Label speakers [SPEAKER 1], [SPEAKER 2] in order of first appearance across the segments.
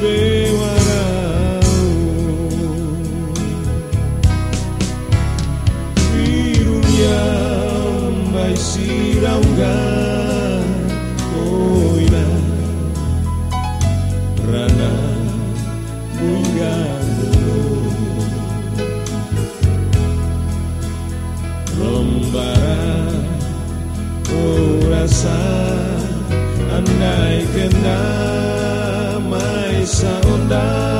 [SPEAKER 1] baby. andai kena mai saudara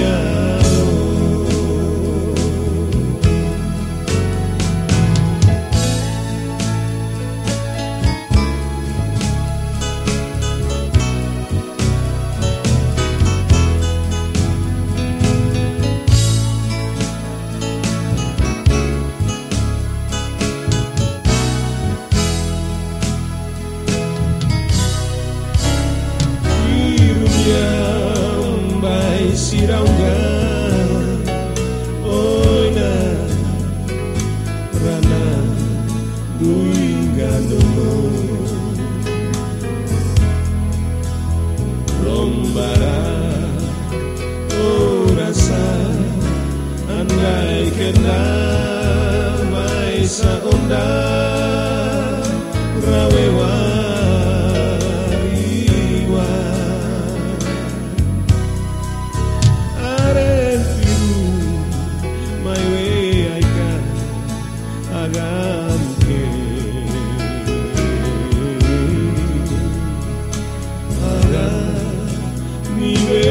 [SPEAKER 1] yeah. andai kena mai saundang Yeah.